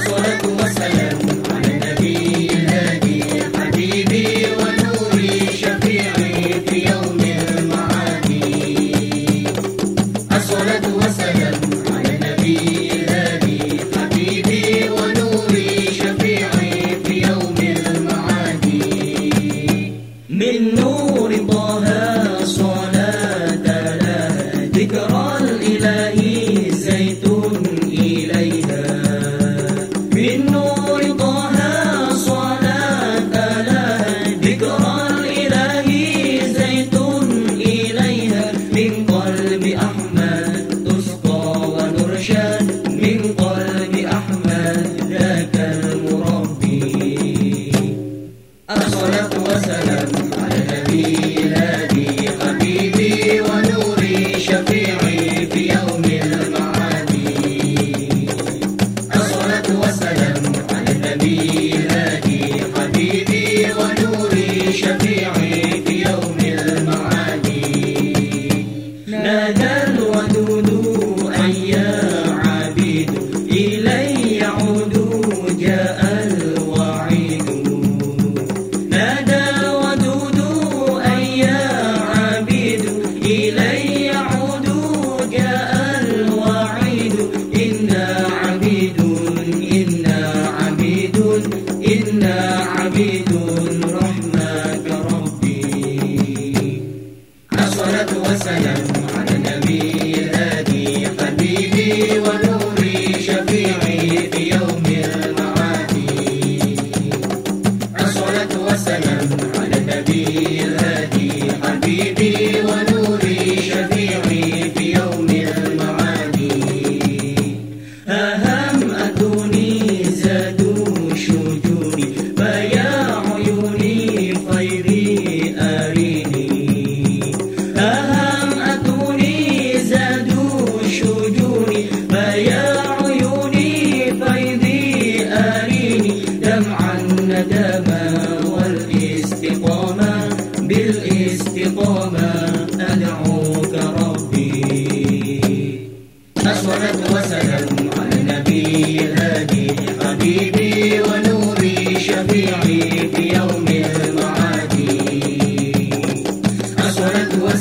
والصلاة والسلام على النبي الهادي حبيبي ونوري شفيعي في يوم المعادي الصلاة والسلام Shakti. أهم أتوني زادوا شجوني فيا عيوني فيضي أريني دمع الندامة والاستقامة بالاستقامة أدعوك ربي الصلاة وسلام على نبينا salatu wa